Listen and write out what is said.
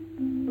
you